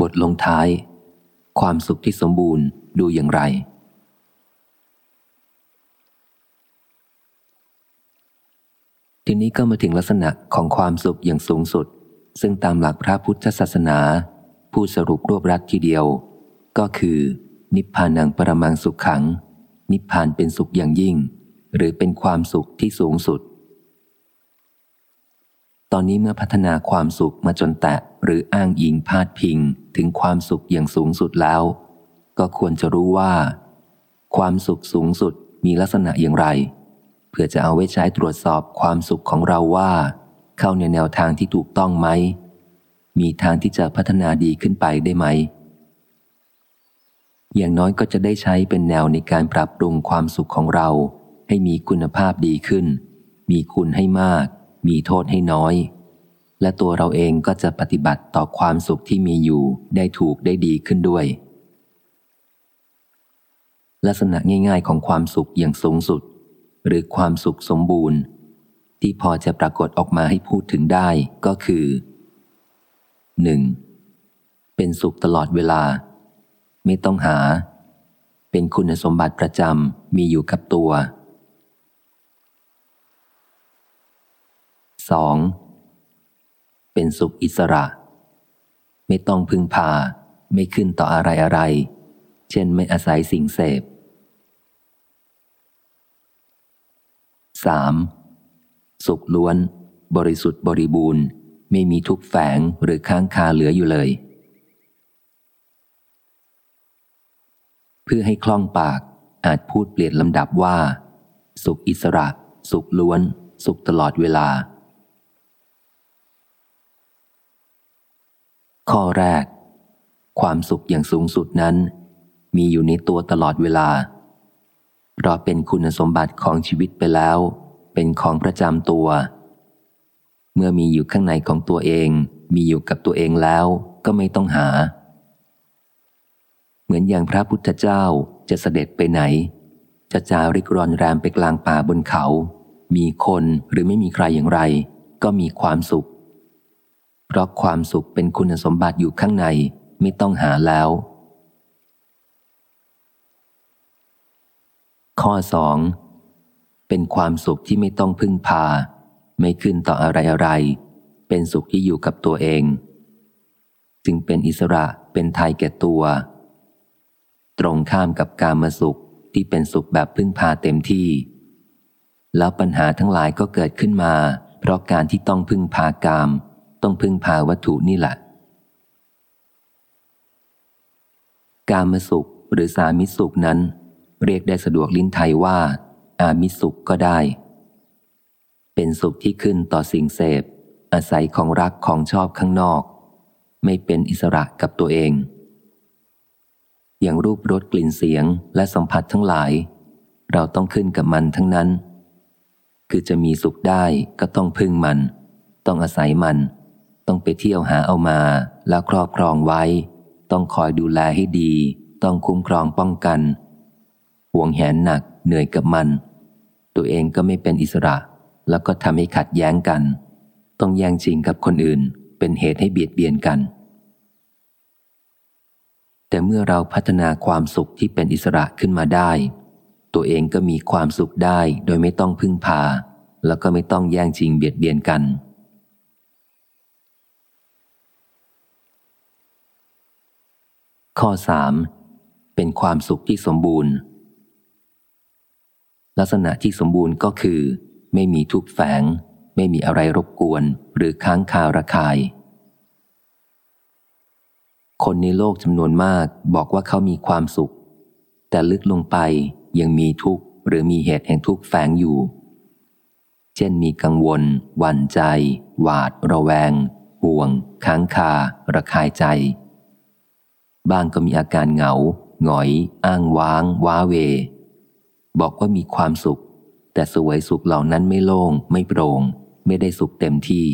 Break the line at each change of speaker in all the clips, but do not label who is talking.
บทลงท้าย ความสุขที่สมบูรณ์ดูอย่างไร ทีนี้ก็มาถึงลักษณะของความสุขอย่างสูงสุด ซึ่งตามหลักพระพุทธศาสนา ผู้สรุปรวบรัดทีเดียว ก็คือ นิพพานังปรมังสุขขัง นิพพานเป็นสุขอย่างยิ่ง หรือเป็นความสุขที่สูงสุด ตอนนี้เมื่อพัฒนาความสุขมาจนแตะหรืออ้างอิงพาดพิงถึงความสุขอย่างสูงสุดแล้ว ก็ควรจะรู้ว่า ความสุขสูงสุดมีลักษณะอย่างไร เพื่อจะเอาไว้ใช้ตรวจสอบความสุขของเราว่า เข้าในแนวทางที่ถูกต้องไหม มีทางที่จะพัฒนาดีขึ้นไปได้ไหม อย่างน้อยก็จะได้ใช้เป็นแนวในการปรับปรุงความสุขของเรา ให้มีคุณภาพดีขึ้น มีคุณให้มาก มีโทษให้น้อย และตัวเราเองก็จะปฏิบัติต่อความสุขที่มีอยู่ได้ถูกได้ดีขึ้นด้วย ลักษณะง่ายๆของความสุขอย่างสูงสุด หรือความสุขสมบูรณ์ ที่พอจะปรากฏออกมาให้พูดถึงได้ก็คือ 1. เป็นสุขตลอดเวลา ไม่ต้องหา เป็นคุณสมบัติประจำมีอยู่กับตัว 2. เป็นสุขอิสระ ไม่ต้องพึ่งพา ไม่ขึ้นต่ออะไรอะไร เช่นไม่อาศัยสิ่งเสพ 3. สุขล้วน บริสุทธิ์บริบูรณ์ ไม่มีทุกแฝงหรือค้างคาเหลืออยู่เลย เพื่อให้คล่องปากอาจพูดเปลี่ยนลำดับว่า สุขอิสระ สุขล้วน สุขตลอดเวลา ข้อแรก ความสุขอย่างสูงสุดนั้น มีอยู่ในตัวตลอดเวลา เพราะเป็นคุณสมบัติของชีวิตไปแล้ว เป็นของประจำตัว เมื่อมีอยู่ข้างในของตัวเอง มีอยู่กับตัวเองแล้วก็ไม่ต้องหา เหมือนอย่างพระพุทธเจ้าจะเสด็จไปไหน จะจาริกรอนแรมไปกลางป่าบนเขา มีคนหรือไม่มีใครอย่างไร ก็มีความสุข เพราะความสุขเป็นคุณสมบัติอยู่ข้างในไม่ต้องหาแล้ว ข้อสองเป็นความสุขที่ไม่ต้องพึ่งพา ไม่ขึ้นต่ออะไรอะไร เป็นสุขที่อยู่กับตัวเอง จึงเป็นอิสระเป็นไทยแก่ตัว ตรงข้ามกับการมาสุขที่เป็นสุขแบบพึ่งพาเต็มที่ แล้วปัญหาทั้งหลายก็เกิดขึ้นมา เพราะการที่ต้องพึ่งพากาม ต้องพึ่งพาวัตถุนี่แหละ การมาสุขหรือสามิสุขนั้น เรียกได้สะดวกลิ้นไทยว่า อามิสุขก็ได้ เป็นสุขที่ขึ้นต่อสิ่งเสพ อาศัยของรักของชอบข้างนอก ไม่เป็นอิสระกับตัวเอง อย่างรูปรสกลิ่นเสียงและสัมผัสทั้งหลาย เราต้องขึ้นกับมันทั้งนั้น คือจะมีสุขได้ก็ต้องพึ่งมัน ต้องอาศัยมัน ต้องไปเที่ยวหาเอามา แล้วครอบครองไว้ ต้องคอยดูแลให้ดี ต้องคุ้มครองป้องกันห่วงแหนหนักเหนื่อยกับมัน ตัวเองก็ไม่เป็นอิสระ แล้วก็ทำให้ขัดแย้งกัน ต้องแย่งชิงกับคนอื่น เป็นเหตุให้เบียดเบียนกัน แต่เมื่อเราพัฒนาความสุขที่เป็นอิสระขึ้นมาได้ ตัวเองก็มีความสุขได้โดยไม่ต้องพึ่งพา แล้วก็ไม่ต้องแย่งชิงเบียดเบียนกัน ข้อสามเป็นความสุขที่สมบูรณ์ ลักษณะที่สมบูรณ์ก็คือ ไม่มีทุกแฝง ไม่มีอะไรรบกวนหรือค้างคาระคาย คนในโลกจำนวนมากบอกว่าเขามีความสุข แต่ลึกลงไปยังมีทุกข์หรือมีเหตุแห่งทุกข์แฝงอยู่ เช่นมีกังวล หวั่นใจ หวาด ระแวง ห่วง ค้างคา ระคายใจ บ้างก็มีอาการเหงา หงอย อ้างว้าง ว้าเว บอกว่ามีความสุข แต่สวยสุขเหล่านั้นไม่โล่ง ไม่โปร่ง ไม่ได้สุขเต็มที่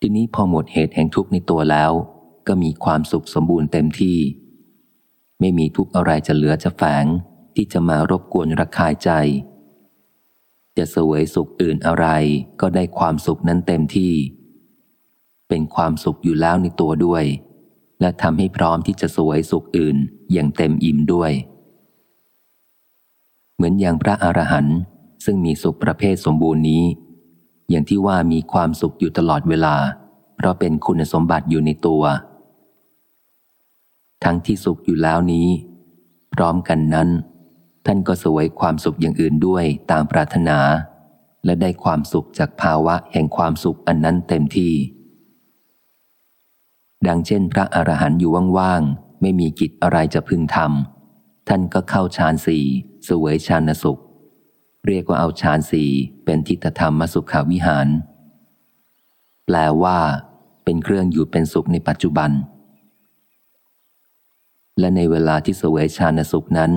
ทีนี้พอหมดเหตุแห่งทุกข์ในตัวแล้ว ก็มีความสุขสมบูรณ์เต็มที่ ไม่มีทุกข์อะไรจะเหลือจะแฝงที่จะมารบกวนระคายใจ จะสวยสุขอื่นอะไรก็ได้ความสุขนั้นเต็มที่ เป็นความสุขอยู่แล้วในตัวด้วย และทำให้พร้อมที่จะสวยสุขอื่นอย่างเต็มอิ่มด้วย เหมือนอย่างพระอรหันต์ซึ่งมีสุขประเภทสมบูรณ์นี้ อย่างที่ว่ามีความสุขอยู่ตลอดเวลา เพราะเป็นคุณสมบัติอยู่ในตัว ทั้งที่สุขอยู่แล้วนี้ พร้อมกันนั้น ท่านก็สวยความสุขอย่างอื่นด้วยตามปรารถนาและได้ความสุขจากภาวะแห่งความสุขอันนั้นเต็มที่ ดังเช่นพระอรหันต์อยู่ว่างๆ ไม่มีกิจอะไรจะพึงทำ ท่านก็เข้าฌานสี่สวยฌานสุข เรียกว่าเอาฌานสี่เป็นทิฏฐธรรมสุขาวิหาร แปลว่า เป็นเครื่องอยู่เป็นสุขในปัจจุบัน และในเวลาที่สวยฌานสุขนั้น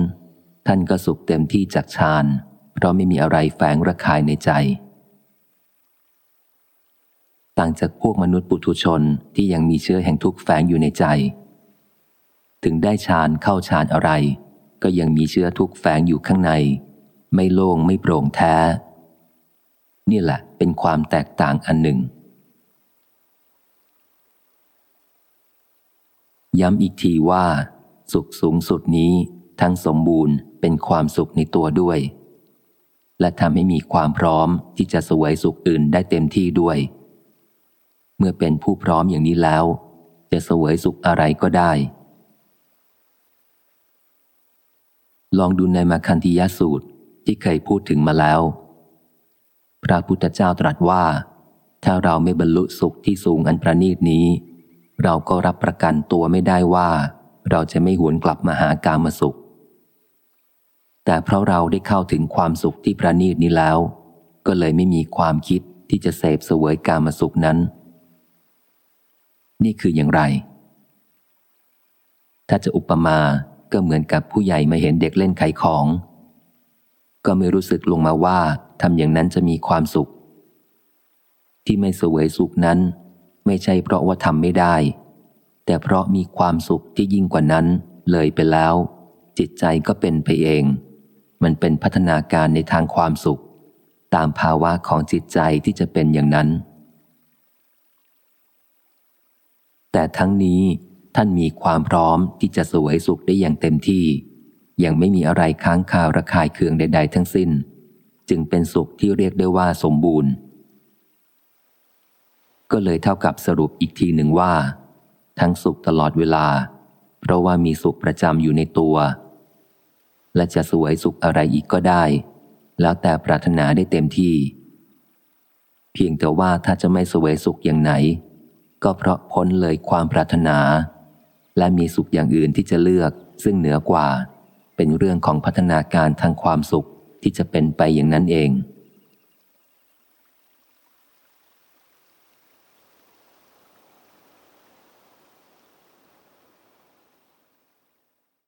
ท่านก็สุขเต็มที่จากฌาน เพราะไม่มีอะไรแฝงระคายในใจ ต่างจากพวกมนุษย์ปุถุชนที่ยังมีเชื้อแห่งทุกข์แฝงอยู่ในใจ ถึงได้ฌานเข้าฌานอะไร ก็ยังมีเชื้อทุกข์แฝงอยู่ข้างใน ไม่โล่งไม่โปร่งแท้ นี่แหละเป็นความแตกต่างอันหนึ่ง ย้ำอีกทีว่า สุขสูงสุดนี้ทั้งสมบูรณ์เป็นความสุขในตัวด้วย และทำให้มีความพร้อมที่จะสวยสุขอื่นได้เต็มที่ด้วย เมื่อเป็นผู้พร้อมอย่างนี้แล้ว จะสวยสุขอะไรก็ได้ ลองดูในมาคันธียสูตรที่เคยพูดถึงมาแล้ว พระพุทธเจ้าตรัสว่า ถ้าเราไม่บรรลุสุขที่สูงอันประณีตนี้ เราก็รับประกันตัวไม่ได้ว่า เราจะไม่หวนกลับมาหากามสุข แต่เพราะเราได้เข้าถึงความสุขที่ประณีตนี้แล้ว ก็เลยไม่มีความคิดที่จะเสพเสวยกามสุขนั้น นี่คืออย่างไร ถ้าจะอุปมาก็เหมือนกับผู้ใหญ่มาเห็นเด็กเล่นไขของ ก็ไม่รู้สึกลงมาว่าทำอย่างนั้นจะมีความสุข ที่ไม่สวยสุขนั้น ไม่ใช่เพราะว่าทำไม่ได้ แต่เพราะมีความสุขที่ยิ่งกว่านั้น เลยไปแล้ว จิตใจก็เป็นไปเอง มันเป็นพัฒนาการในทางความสุข ตามภาวะของจิตใจที่จะเป็นอย่างนั้น แต่ทั้งนี้ท่านมีความพร้อมที่จะสวยสุขได้อย่างเต็มที่ ยังไม่มีอะไรค้างคาระคายเคืองใด ๆ ทั้งสิ้น จึงเป็นสุขที่เรียกได้ว่าสมบูรณ์ ก็เลยเท่ากับสรุปอีกทีหนึ่งว่า ทั้งสุขตลอดเวลา เพราะว่ามีสุขประจำอยู่ในตัว และจะสวยสุขอะไรอีกก็ได้ แล้วแต่ปรารถนาได้เต็มที่ เพียงแต่ว่าถ้าจะไม่สวยสุขอย่างไหน ก็เพราะพ้นเลยความปรารถนา และมีสุขอย่างอื่นที่จะเลือกซึ่งเหนือกว่า เป็นเรื่องของพัฒนาการทางความสุขที่จะเป็นไปอย่างนั้นเอง